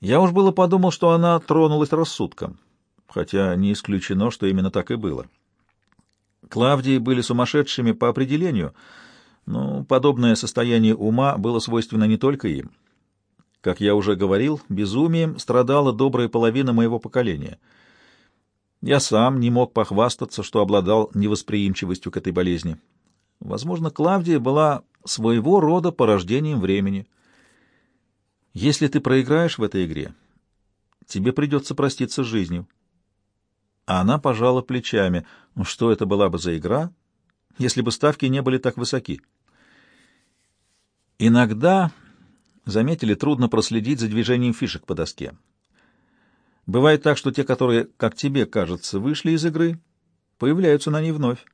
Я уж было подумал, что она тронулась рассудком, хотя не исключено, что именно так и было. Клавдии были сумасшедшими по определению, но подобное состояние ума было свойственно не только им. Как я уже говорил, безумием страдала добрая половина моего поколения. Я сам не мог похвастаться, что обладал невосприимчивостью к этой болезни. Возможно, Клавдия была своего рода порождением времени. Если ты проиграешь в этой игре, тебе придется проститься с жизнью. А она пожала плечами. Ну, что это была бы за игра, если бы ставки не были так высоки? Иногда, заметили, трудно проследить за движением фишек по доске. Бывает так, что те, которые, как тебе кажется, вышли из игры, появляются на ней вновь.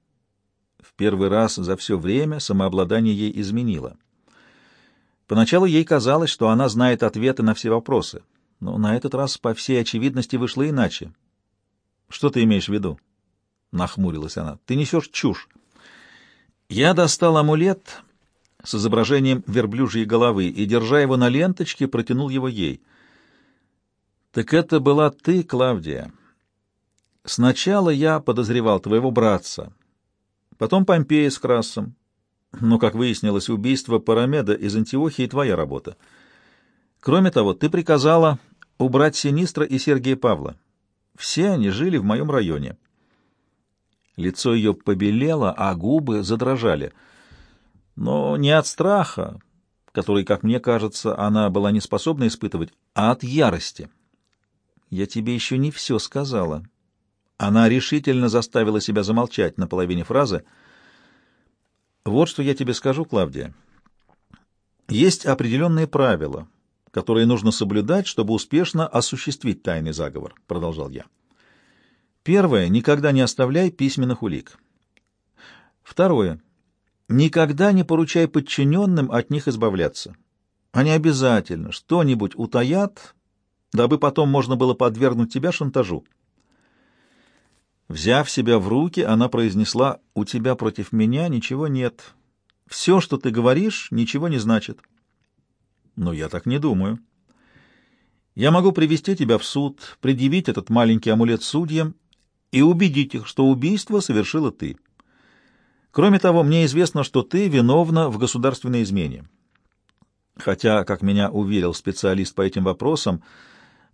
В первый раз за все время самообладание ей изменило. Поначалу ей казалось, что она знает ответы на все вопросы, но на этот раз, по всей очевидности, вышло иначе. «Что ты имеешь в виду?» — нахмурилась она. «Ты несешь чушь». Я достал амулет с изображением верблюжьей головы и, держа его на ленточке, протянул его ей. «Так это была ты, Клавдия. Сначала я подозревал твоего братца, потом Помпея с Красом. Но, как выяснилось, убийство Парамеда из Антиохии — твоя работа. Кроме того, ты приказала убрать Синистра и Сергея Павла. Все они жили в моем районе». Лицо ее побелело, а губы задрожали. Но не от страха, который, как мне кажется, она была не способна испытывать, а от ярости. «Я тебе еще не все сказала». Она решительно заставила себя замолчать на половине фразы. «Вот что я тебе скажу, Клавдия. Есть определенные правила, которые нужно соблюдать, чтобы успешно осуществить тайный заговор», — продолжал я. Первое — никогда не оставляй письменных улик. Второе — никогда не поручай подчиненным от них избавляться. Они обязательно что-нибудь утаят, дабы потом можно было подвергнуть тебя шантажу. Взяв себя в руки, она произнесла, «У тебя против меня ничего нет. Все, что ты говоришь, ничего не значит». Но я так не думаю. Я могу привести тебя в суд, предъявить этот маленький амулет судьям и убедить их, что убийство совершила ты. Кроме того, мне известно, что ты виновна в государственной измене. Хотя, как меня уверил специалист по этим вопросам,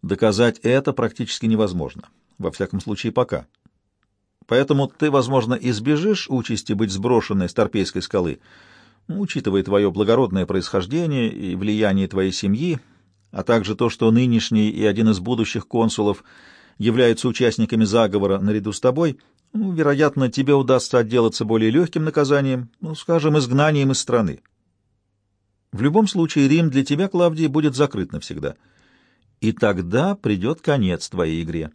доказать это практически невозможно. Во всяком случае, пока. Поэтому ты, возможно, избежишь участи быть сброшенной с Торпейской скалы, учитывая твое благородное происхождение и влияние твоей семьи, а также то, что нынешний и один из будущих консулов — являются участниками заговора наряду с тобой, ну, вероятно, тебе удастся отделаться более легким наказанием, ну, скажем, изгнанием из страны. В любом случае Рим для тебя, Клавдий, будет закрыт навсегда. И тогда придет конец твоей игре.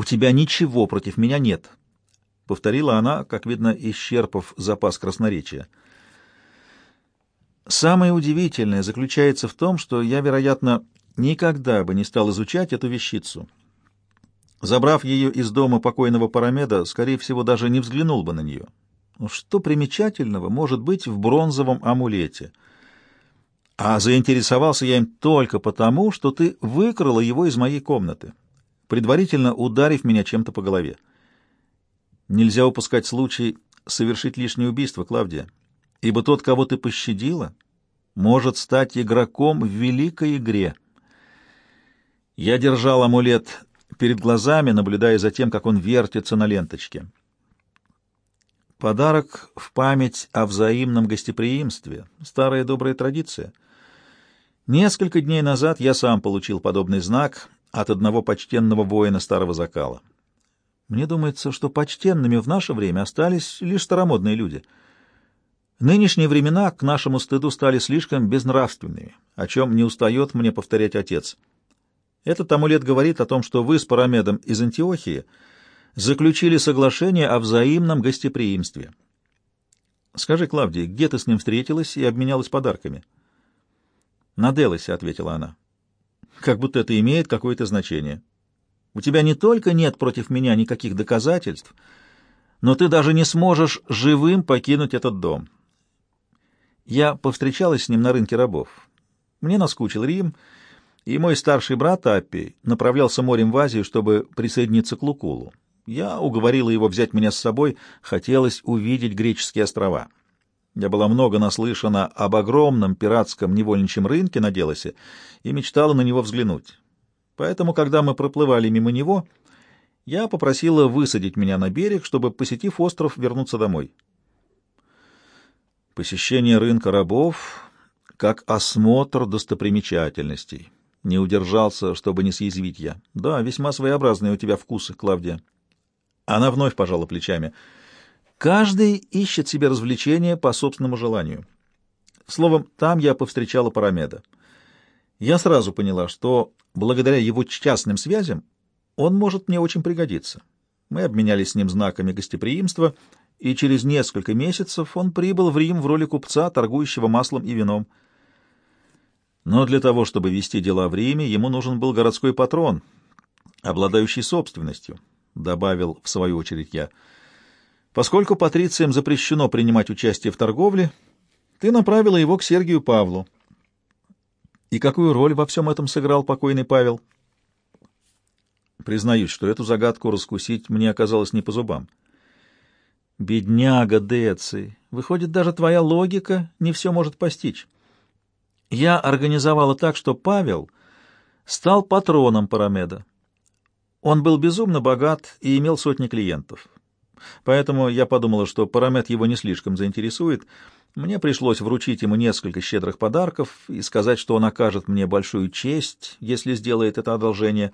«У тебя ничего против меня нет», — повторила она, как видно, исчерпав запас красноречия. «Самое удивительное заключается в том, что я, вероятно, никогда бы не стал изучать эту вещицу. Забрав ее из дома покойного Парамеда, скорее всего, даже не взглянул бы на нее. Что примечательного может быть в бронзовом амулете? А заинтересовался я им только потому, что ты выкрала его из моей комнаты, предварительно ударив меня чем-то по голове. Нельзя упускать случай совершить лишнее убийство, Клавдия, ибо тот, кого ты пощадила, может стать игроком в великой игре — я держал амулет перед глазами, наблюдая за тем, как он вертится на ленточке. Подарок в память о взаимном гостеприимстве. Старая добрая традиция. Несколько дней назад я сам получил подобный знак от одного почтенного воина старого закала. Мне думается, что почтенными в наше время остались лишь старомодные люди. Нынешние времена к нашему стыду стали слишком безнравственными, о чем не устает мне повторять отец — этот амулет говорит о том, что вы с Парамедом из Антиохии заключили соглашение о взаимном гостеприимстве. Скажи, Клавдия, где ты с ним встретилась и обменялась подарками? На Делосе, — ответила она. Как будто это имеет какое-то значение. У тебя не только нет против меня никаких доказательств, но ты даже не сможешь живым покинуть этот дом. Я повстречалась с ним на рынке рабов. Мне наскучил Рим, — и мой старший брат Аппи направлялся морем в Азию, чтобы присоединиться к Лукулу. Я уговорила его взять меня с собой, хотелось увидеть греческие острова. Я была много наслышана об огромном пиратском невольничьем рынке на Делосе и мечтала на него взглянуть. Поэтому, когда мы проплывали мимо него, я попросила высадить меня на берег, чтобы, посетив остров, вернуться домой. Посещение рынка рабов как осмотр достопримечательностей. Не удержался, чтобы не съязвить я. Да, весьма своеобразные у тебя вкусы, Клавдия. Она вновь пожала плечами. Каждый ищет себе развлечения по собственному желанию. Словом, там я повстречала Парамеда. Я сразу поняла, что благодаря его частным связям он может мне очень пригодиться. Мы обменялись с ним знаками гостеприимства, и через несколько месяцев он прибыл в Рим в роли купца, торгующего маслом и вином. Но для того, чтобы вести дела в Риме, ему нужен был городской патрон, обладающий собственностью, — добавил в свою очередь я. Поскольку патрициям запрещено принимать участие в торговле, ты направила его к Сергию Павлу. И какую роль во всем этом сыграл покойный Павел? Признаюсь, что эту загадку раскусить мне оказалось не по зубам. Бедняга Деци, выходит, даже твоя логика не все может постичь. Я организовала так, что Павел стал патроном Парамеда. Он был безумно богат и имел сотни клиентов. Поэтому я подумала, что Парамед его не слишком заинтересует. Мне пришлось вручить ему несколько щедрых подарков и сказать, что он окажет мне большую честь, если сделает это одолжение.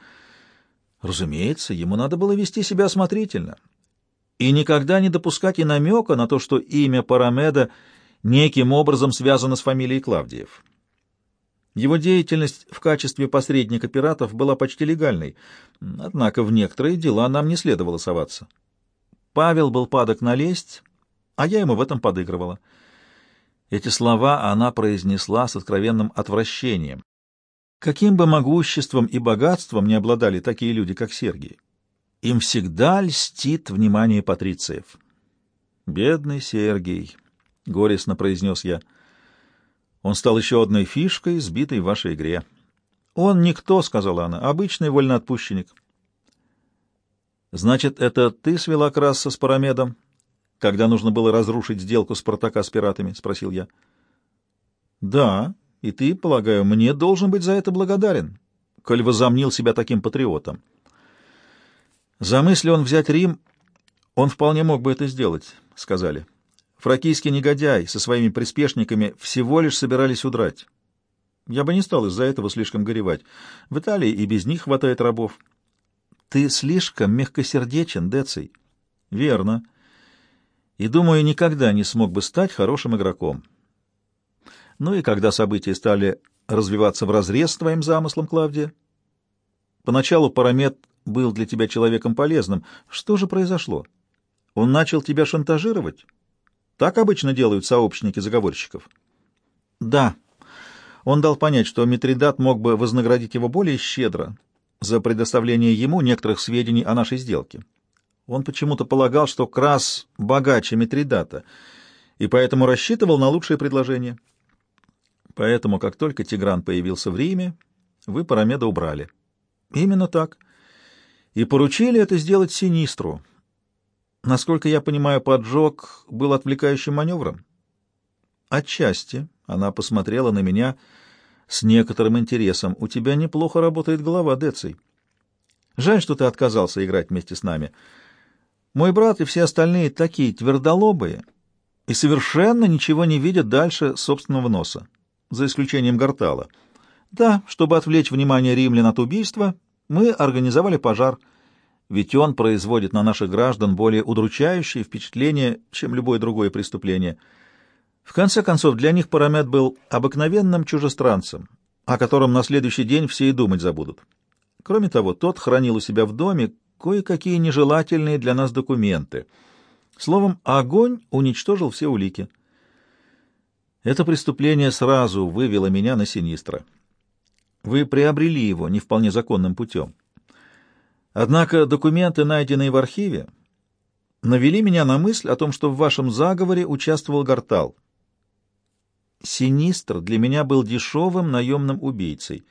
Разумеется, ему надо было вести себя осмотрительно и никогда не допускать и намека на то, что имя Парамеда неким образом связано с фамилией Клавдиев. Его деятельность в качестве посредника пиратов была почти легальной, однако в некоторые дела нам не следовало соваться. Павел был падок на лесть, а я ему в этом подыгрывала. Эти слова она произнесла с откровенным отвращением. Каким бы могуществом и богатством не обладали такие люди, как Сергий, им всегда льстит внимание патрициев. «Бедный Сергий», — горестно произнес я, — он стал еще одной фишкой, сбитой в вашей игре. Он никто, — сказала она, — обычный вольноотпущенник. Значит, это ты свела Краса с Парамедом, когда нужно было разрушить сделку Спартака с пиратами? — спросил я. Да, и ты, полагаю, мне должен быть за это благодарен, коль возомнил себя таким патриотом. Замысли он взять Рим, он вполне мог бы это сделать, — сказали. — Фракийский негодяй со своими приспешниками всего лишь собирались удрать. Я бы не стал из-за этого слишком горевать. В Италии и без них хватает рабов. Ты слишком мягкосердечен, Деций. Верно. И, думаю, никогда не смог бы стать хорошим игроком. Ну и когда события стали развиваться вразрез с твоим замыслом, Клавдия? Поначалу Парамет был для тебя человеком полезным. Что же произошло? Он начал тебя шантажировать? Так обычно делают сообщники заговорщиков. Да. Он дал понять, что Митридат мог бы вознаградить его более щедро за предоставление ему некоторых сведений о нашей сделке. Он почему-то полагал, что Крас богаче Митридата, и поэтому рассчитывал на лучшее предложение. Поэтому, как только Тигран появился в Риме, вы Парамеда убрали. Именно так. И поручили это сделать Синистру — Насколько я понимаю, поджог был отвлекающим маневром? Отчасти. Она посмотрела на меня с некоторым интересом. У тебя неплохо работает голова, Деций. Жаль, что ты отказался играть вместе с нами. Мой брат и все остальные такие твердолобые и совершенно ничего не видят дальше собственного носа, за исключением Гортала. Да, чтобы отвлечь внимание римлян от убийства, мы организовали пожар — ведь он производит на наших граждан более удручающее впечатление, чем любое другое преступление. В конце концов, для них Парамет был обыкновенным чужестранцем, о котором на следующий день все и думать забудут. Кроме того, тот хранил у себя в доме кое-какие нежелательные для нас документы. Словом, огонь уничтожил все улики. Это преступление сразу вывело меня на Синистра. Вы приобрели его не вполне законным путем. Однако документы, найденные в архиве, навели меня на мысль о том, что в вашем заговоре участвовал Гортал. Синистр для меня был дешевым наемным убийцей.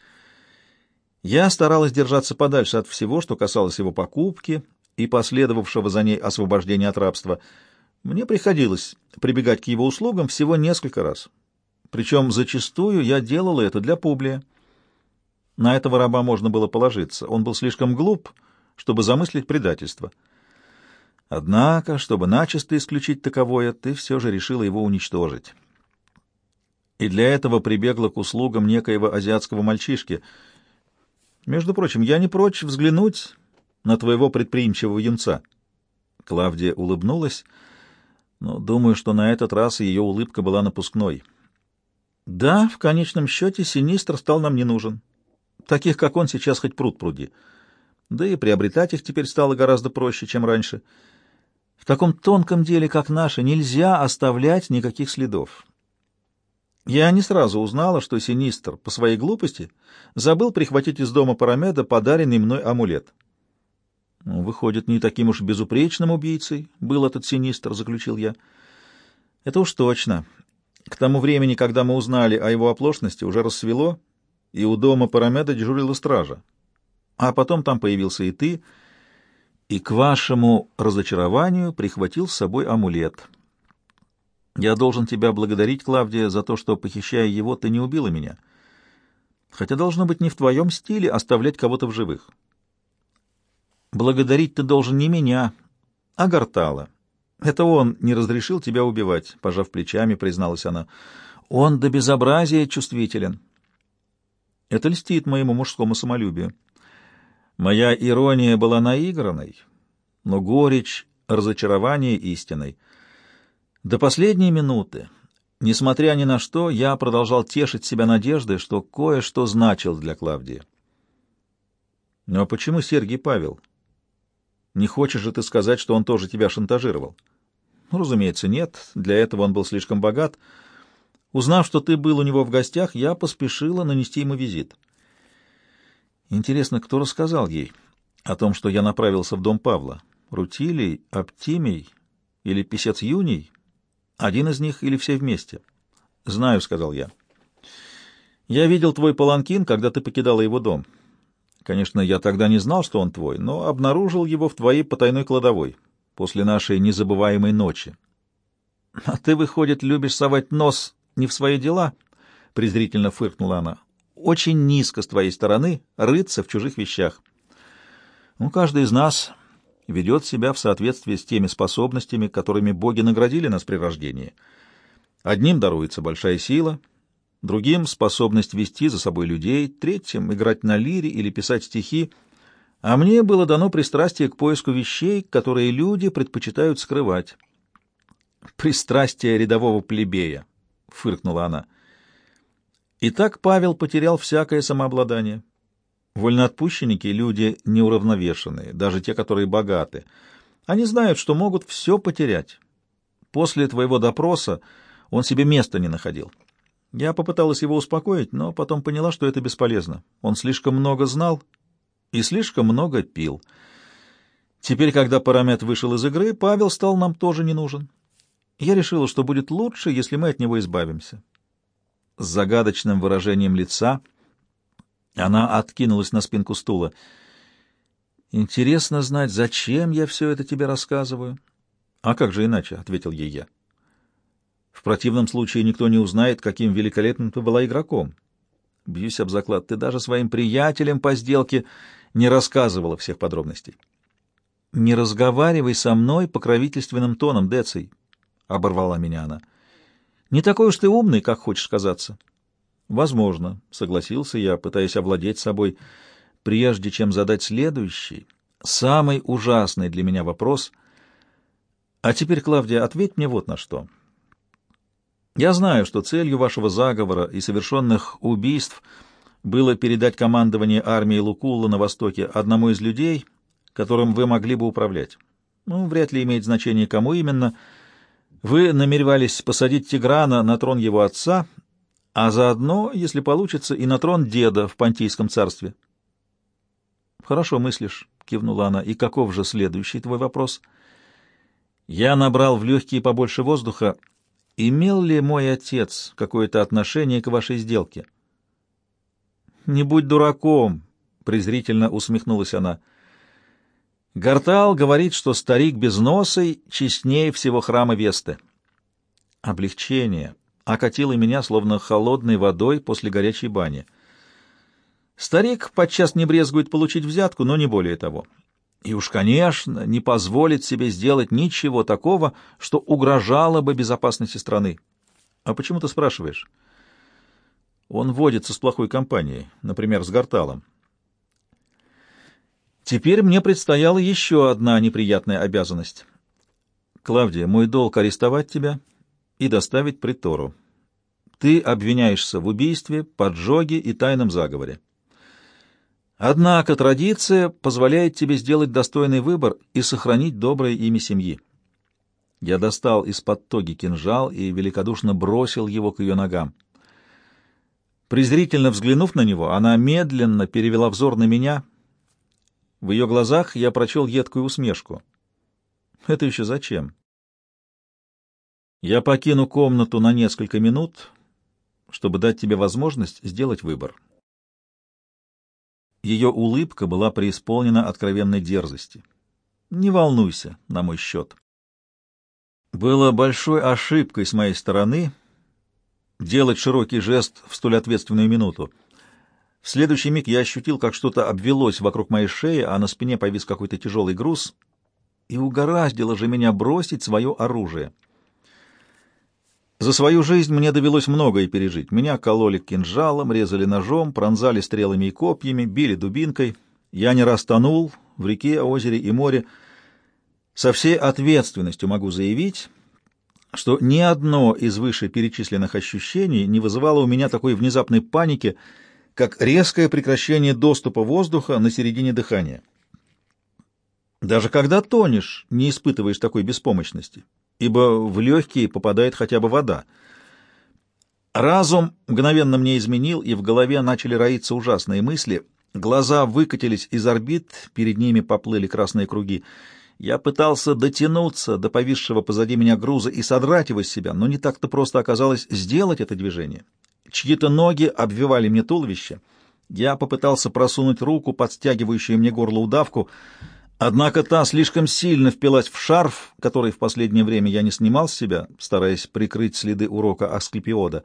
Я старалась держаться подальше от всего, что касалось его покупки и последовавшего за ней освобождения от рабства. Мне приходилось прибегать к его услугам всего несколько раз. Причем зачастую я делала это для Публия. На этого раба можно было положиться. Он был слишком глуп, чтобы замыслить предательство. Однако, чтобы начисто исключить таковое, ты все же решила его уничтожить. И для этого прибегла к услугам некоего азиатского мальчишки — между прочим, я не прочь взглянуть на твоего предприимчивого юнца. Клавдия улыбнулась, но думаю, что на этот раз ее улыбка была напускной. Да, в конечном счете Синистр стал нам не нужен. Таких, как он, сейчас хоть пруд пруди. Да и приобретать их теперь стало гораздо проще, чем раньше. В таком тонком деле, как наше, нельзя оставлять никаких следов. Я не сразу узнала, что Синистр по своей глупости забыл прихватить из дома Парамеда подаренный мной амулет. Ну, выходит, не таким уж безупречным убийцей был этот Синистр, заключил я. Это уж точно. К тому времени, когда мы узнали о его оплошности, уже рассвело, и у дома Парамеда дежурила стража. А потом там появился и ты, и к вашему разочарованию прихватил с собой амулет. Я должен тебя благодарить, Клавдия, за то, что, похищая его, ты не убила меня. Хотя должно быть не в твоем стиле оставлять кого-то в живых. Благодарить ты должен не меня, а Гартала. Это он не разрешил тебя убивать, пожав плечами, призналась она. Он до безобразия чувствителен. Это льстит моему мужскому самолюбию. Моя ирония была наигранной, но горечь разочарования истинной — до последней минуты, несмотря ни на что, я продолжал тешить себя надеждой, что кое-что значил для Клавдии. «Ну а почему Сергий Павел? Не хочешь же ты сказать, что он тоже тебя шантажировал?» ну, «Разумеется, нет. Для этого он был слишком богат. Узнав, что ты был у него в гостях, я поспешила нанести ему визит». Интересно, кто рассказал ей о том, что я направился в дом Павла? Рутилий, Оптимий или писец Юний? Один из них или все вместе? Знаю, сказал я. Я видел твой паланкин, когда ты покидала его дом. Конечно, я тогда не знал, что он твой, но обнаружил его в твоей потайной кладовой после нашей незабываемой ночи. А ты, выходит, любишь совать нос не в свои дела? презрительно фыркнула она. Очень низко с твоей стороны рыться в чужих вещах. Ну, каждый из нас ведет себя в соответствии с теми способностями, которыми боги наградили нас при рождении. Одним даруется большая сила, другим — способность вести за собой людей, третьим — играть на лире или писать стихи, а мне было дано пристрастие к поиску вещей, которые люди предпочитают скрывать. «Пристрастие рядового плебея», — фыркнула она. И так Павел потерял всякое самообладание. Вольноотпущенники — люди неуравновешенные, даже те, которые богаты. Они знают, что могут все потерять. После твоего допроса он себе места не находил. Я попыталась его успокоить, но потом поняла, что это бесполезно. Он слишком много знал и слишком много пил. Теперь, когда Парамет вышел из игры, Павел стал нам тоже не нужен. Я решила, что будет лучше, если мы от него избавимся. С загадочным выражением лица — она откинулась на спинку стула. «Интересно знать, зачем я все это тебе рассказываю?» «А как же иначе?» — ответил ей я. «В противном случае никто не узнает, каким великолепным ты была игроком. Бьюсь об заклад, ты даже своим приятелям по сделке не рассказывала всех подробностей». «Не разговаривай со мной покровительственным тоном, Деций», — оборвала меня она. «Не такой уж ты умный, как хочешь казаться». Возможно, согласился я, пытаясь овладеть собой, прежде чем задать следующий, самый ужасный для меня вопрос. А теперь, Клавдия, ответь мне вот на что. Я знаю, что целью вашего заговора и совершенных убийств было передать командование армии Лукулла на востоке одному из людей, которым вы могли бы управлять. Ну, вряд ли имеет значение, кому именно. Вы намеревались посадить Тиграна на трон его отца — а заодно, если получится, и на трон деда в Понтийском царстве. «Хорошо мыслишь», — кивнула она. «И каков же следующий твой вопрос?» Я набрал в легкие побольше воздуха. Имел ли мой отец какое-то отношение к вашей сделке? «Не будь дураком», презрительно усмехнулась она. Гартал говорит, что старик без носа честнее всего храма Весты. Облегчение окатило меня, словно холодной водой после горячей бани. Старик подчас не брезгует получить взятку, но не более того. И уж, конечно, не позволит себе сделать ничего такого, что угрожало бы безопасности страны. А почему ты спрашиваешь? Он водится с плохой компанией, например, с Гарталом. Теперь мне предстояла еще одна неприятная обязанность. Клавдия, мой долг арестовать тебя и доставить притору. Ты обвиняешься в убийстве, поджоге и тайном заговоре. Однако традиция позволяет тебе сделать достойный выбор и сохранить доброе имя семьи. Я достал из-под тоги кинжал и великодушно бросил его к ее ногам. Презрительно взглянув на него, она медленно перевела взор на меня. В ее глазах я прочел едкую усмешку. «Это еще зачем?» «Я покину комнату на несколько минут, чтобы дать тебе возможность сделать выбор». Ее улыбка была преисполнена откровенной дерзости. «Не волнуйся на мой счет». Было большой ошибкой с моей стороны делать широкий жест в столь ответственную минуту. В следующий миг я ощутил, как что-то обвелось вокруг моей шеи, а на спине повис какой-то тяжелый груз, и угораздило же меня бросить свое оружие. За свою жизнь мне довелось многое пережить. Меня кололи кинжалом, резали ножом, пронзали стрелами и копьями, били дубинкой. Я не раз тонул в реке, озере и море. Со всей ответственностью могу заявить, что ни одно из вышеперечисленных ощущений не вызывало у меня такой внезапной паники, как резкое прекращение доступа воздуха на середине дыхания. Даже когда тонешь, не испытываешь такой беспомощности ибо в легкие попадает хотя бы вода. Разум мгновенно мне изменил, и в голове начали роиться ужасные мысли. Глаза выкатились из орбит, перед ними поплыли красные круги. Я пытался дотянуться до повисшего позади меня груза и содрать его с себя, но не так-то просто оказалось сделать это движение. Чьи-то ноги обвивали мне туловище. Я попытался просунуть руку под стягивающую мне горло удавку — Однако та слишком сильно впилась в шарф, который в последнее время я не снимал с себя, стараясь прикрыть следы урока Асклепиода.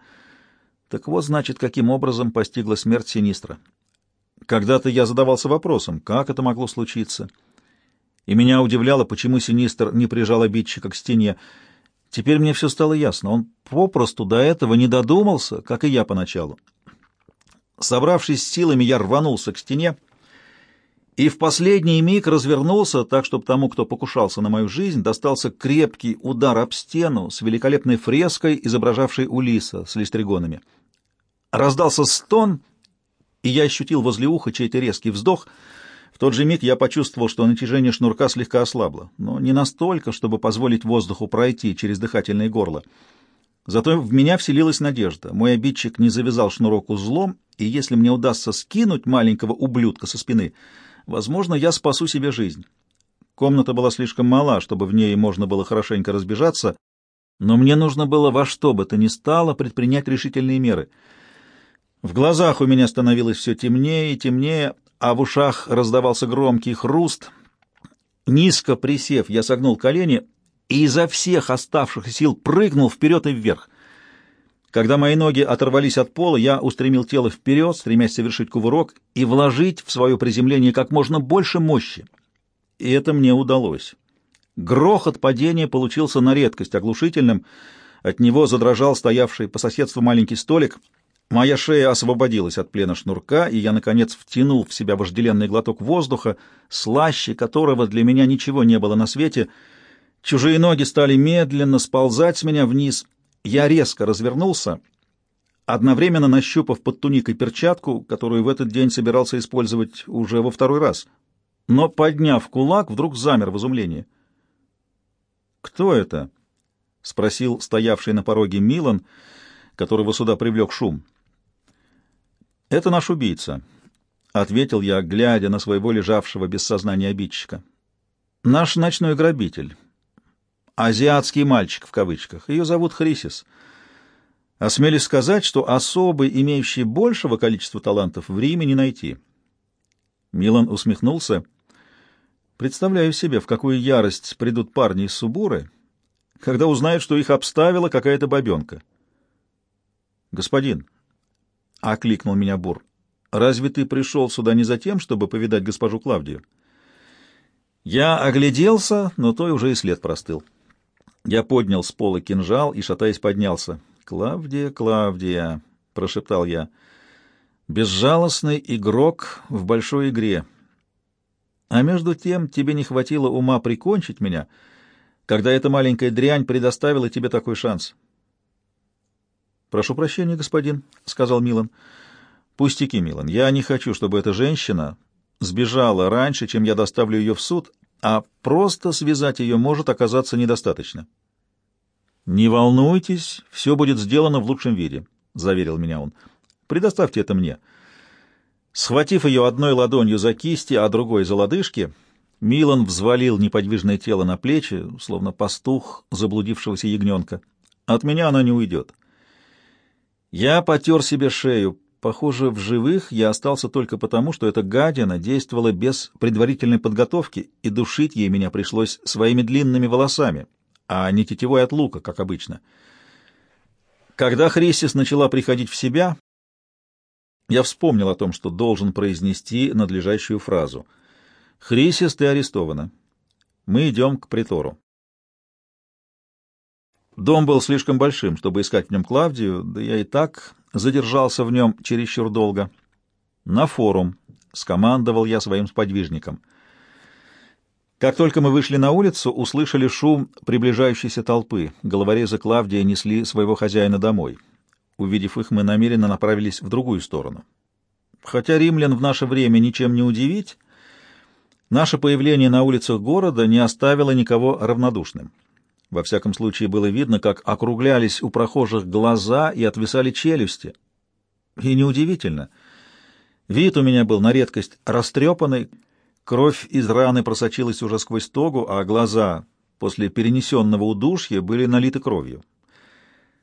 Так вот, значит, каким образом постигла смерть Синистра. Когда-то я задавался вопросом, как это могло случиться. И меня удивляло, почему Синистр не прижал обидчика к стене. Теперь мне все стало ясно. Он попросту до этого не додумался, как и я поначалу. Собравшись силами, я рванулся к стене, и в последний миг развернулся так, чтобы тому, кто покушался на мою жизнь, достался крепкий удар об стену с великолепной фреской, изображавшей Улиса с листригонами. Раздался стон, и я ощутил возле уха чей-то резкий вздох. В тот же миг я почувствовал, что натяжение шнурка слегка ослабло, но не настолько, чтобы позволить воздуху пройти через дыхательное горло. Зато в меня вселилась надежда. Мой обидчик не завязал шнурок узлом, и если мне удастся скинуть маленького ублюдка со спины — Возможно, я спасу себе жизнь. Комната была слишком мала, чтобы в ней можно было хорошенько разбежаться, но мне нужно было во что бы то ни стало предпринять решительные меры. В глазах у меня становилось все темнее и темнее, а в ушах раздавался громкий хруст. Низко присев, я согнул колени и изо всех оставшихся сил прыгнул вперед и вверх. Когда мои ноги оторвались от пола, я устремил тело вперед, стремясь совершить кувырок и вложить в свое приземление как можно больше мощи. И это мне удалось. Грохот падения получился на редкость оглушительным. От него задрожал стоявший по соседству маленький столик. Моя шея освободилась от плена шнурка, и я, наконец, втянул в себя вожделенный глоток воздуха, слаще которого для меня ничего не было на свете. Чужие ноги стали медленно сползать с меня вниз — я резко развернулся, одновременно нащупав под туникой перчатку, которую в этот день собирался использовать уже во второй раз. Но, подняв кулак, вдруг замер в изумлении. «Кто это?» — спросил стоявший на пороге Милан, которого сюда привлек шум. «Это наш убийца», — ответил я, глядя на своего лежавшего без сознания обидчика. «Наш ночной грабитель» азиатский мальчик в кавычках. Ее зовут Хрисис. Осмелюсь сказать, что особы, имеющие большего количества талантов, в Риме не найти. Милан усмехнулся. Представляю себе, в какую ярость придут парни из Субуры, когда узнают, что их обставила какая-то бабенка. «Господин», — окликнул меня Бур, — «разве ты пришел сюда не за тем, чтобы повидать госпожу Клавдию?» Я огляделся, но той уже и след простыл. Я поднял с пола кинжал и, шатаясь, поднялся. «Клавдия, Клавдия», — прошептал я, — «безжалостный игрок в большой игре». А между тем тебе не хватило ума прикончить меня, когда эта маленькая дрянь предоставила тебе такой шанс. «Прошу прощения, господин», — сказал Милан. «Пустяки, Милан. Я не хочу, чтобы эта женщина сбежала раньше, чем я доставлю ее в суд, а просто связать ее может оказаться недостаточно». «Не волнуйтесь, все будет сделано в лучшем виде», — заверил меня он. «Предоставьте это мне». Схватив ее одной ладонью за кисти, а другой за лодыжки, Милан взвалил неподвижное тело на плечи, словно пастух заблудившегося ягненка. От меня она не уйдет. Я потер себе шею. Похоже, в живых я остался только потому, что эта гадина действовала без предварительной подготовки, и душить ей меня пришлось своими длинными волосами, а не тетивой от лука, как обычно. Когда Хрисис начала приходить в себя, я вспомнил о том, что должен произнести надлежащую фразу. «Хрисис, ты арестована. Мы идем к притору». Дом был слишком большим, чтобы искать в нем Клавдию, да я и так задержался в нем чересчур долго. «На форум», — скомандовал я своим сподвижникам. Как только мы вышли на улицу, услышали шум приближающейся толпы. Головорезы Клавдия несли своего хозяина домой. Увидев их, мы намеренно направились в другую сторону. Хотя римлян в наше время ничем не удивить, наше появление на улицах города не оставило никого равнодушным. Во всяком случае, было видно, как округлялись у прохожих глаза и отвисали челюсти. И неудивительно. Вид у меня был на редкость растрепанный, кровь из раны просочилась уже сквозь тогу, а глаза после перенесенного удушья были налиты кровью.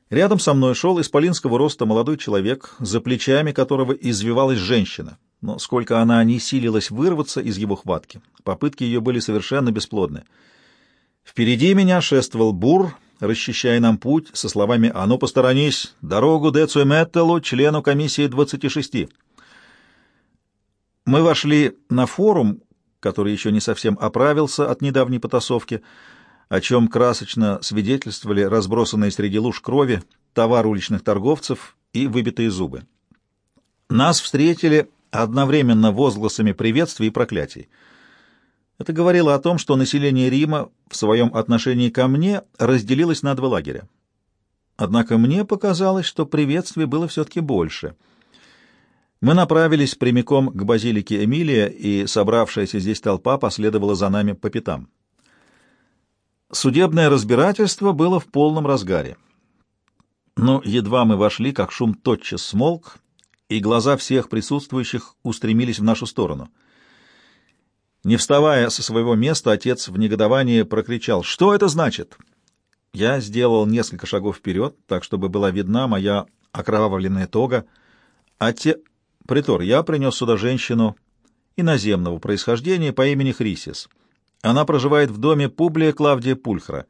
Рядом со мной шел исполинского роста молодой человек, за плечами которого извивалась женщина. Но сколько она не силилась вырваться из его хватки, попытки ее были совершенно бесплодны. Впереди меня шествовал Бур, расчищая нам путь со словами «А ну, посторонись! Дорогу Децу Меттелу, члену комиссии 26». Мы вошли на форум, который еще не совсем оправился от недавней потасовки, — о чем красочно свидетельствовали разбросанные среди луж крови, товар уличных торговцев и выбитые зубы. Нас встретили одновременно возгласами приветствий и проклятий. Это говорило о том, что население Рима в своем отношении ко мне разделилось на два лагеря. Однако мне показалось, что приветствий было все-таки больше. Мы направились прямиком к базилике Эмилия, и собравшаяся здесь толпа последовала за нами по пятам. Судебное разбирательство было в полном разгаре. Но едва мы вошли, как шум тотчас смолк, и глаза всех присутствующих устремились в нашу сторону. Не вставая со своего места, отец в негодовании прокричал «Что это значит?» Я сделал несколько шагов вперед, так, чтобы была видна моя окровавленная тога. Отец... Притор, я принес сюда женщину иноземного происхождения по имени Хрисис. Она проживает в доме Публия Клавдия Пульхра.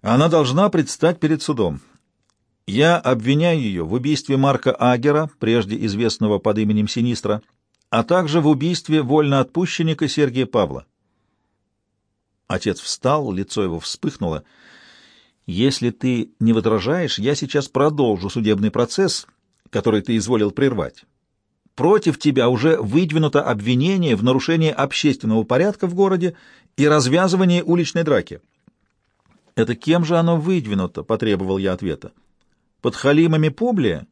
Она должна предстать перед судом. Я обвиняю ее в убийстве Марка Агера, прежде известного под именем Синистра, а также в убийстве вольноотпущенника Сергия Павла. Отец встал, лицо его вспыхнуло. «Если ты не возражаешь, я сейчас продолжу судебный процесс, который ты изволил прервать против тебя уже выдвинуто обвинение в нарушении общественного порядка в городе и развязывании уличной драки. «Это кем же оно выдвинуто?» — потребовал я ответа. «Под халимами Публия?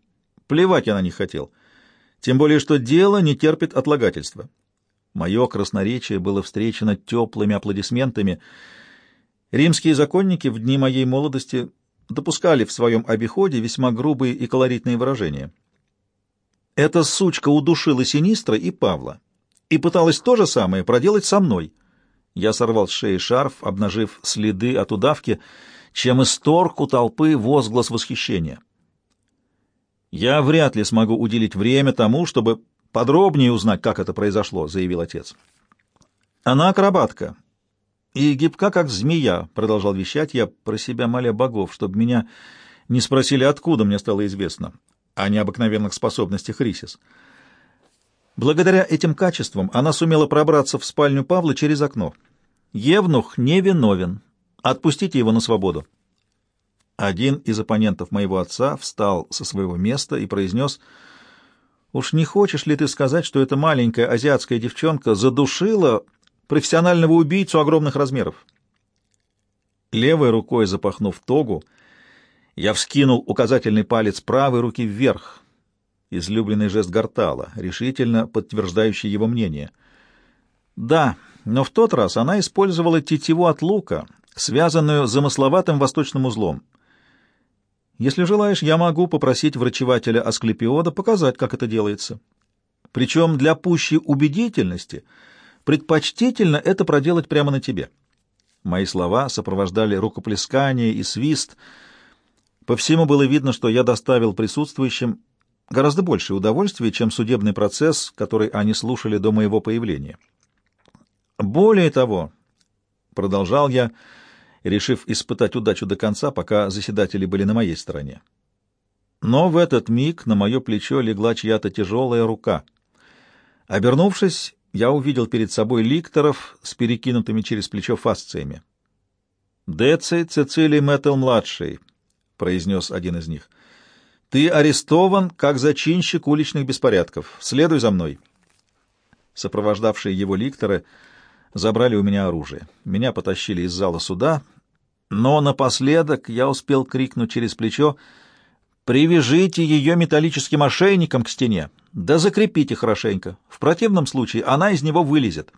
Плевать я на них хотел. Тем более, что дело не терпит отлагательства». Мое красноречие было встречено теплыми аплодисментами. Римские законники в дни моей молодости допускали в своем обиходе весьма грубые и колоритные выражения. Эта сучка удушила Синистра и Павла и пыталась то же самое проделать со мной. Я сорвал с шеи шарф, обнажив следы от удавки, чем исторг у толпы возглас восхищения. Я вряд ли смогу уделить время тому, чтобы подробнее узнать, как это произошло», — заявил отец. «Она акробатка. И гибка, как змея», — продолжал вещать я, про себя моля богов, чтобы меня не спросили, откуда мне стало известно о необыкновенных способностях Рисис. Благодаря этим качествам она сумела пробраться в спальню Павла через окно. Евнух невиновен. Отпустите его на свободу. Один из оппонентов моего отца встал со своего места и произнес, «Уж не хочешь ли ты сказать, что эта маленькая азиатская девчонка задушила профессионального убийцу огромных размеров?» Левой рукой запахнув тогу, я вскинул указательный палец правой руки вверх, излюбленный жест Гартала, решительно подтверждающий его мнение. Да, но в тот раз она использовала тетиву от лука, связанную замысловатым восточным узлом. Если желаешь, я могу попросить врачевателя Асклепиода показать, как это делается. Причем для пущей убедительности предпочтительно это проделать прямо на тебе. Мои слова сопровождали рукоплескание и свист — по всему было видно, что я доставил присутствующим гораздо большее удовольствие, чем судебный процесс, который они слушали до моего появления. Более того, продолжал я, решив испытать удачу до конца, пока заседатели были на моей стороне. Но в этот миг на мое плечо легла чья-то тяжелая рука. Обернувшись, я увидел перед собой ликторов с перекинутыми через плечо фасциями. Деций Цицилий Мэттл-младший —— произнес один из них. «Ты арестован как зачинщик уличных беспорядков. Следуй за мной». Сопровождавшие его ликторы забрали у меня оружие. Меня потащили из зала суда, но напоследок я успел крикнуть через плечо «Привяжите ее металлическим ошейником к стене, да закрепите хорошенько. В противном случае она из него вылезет».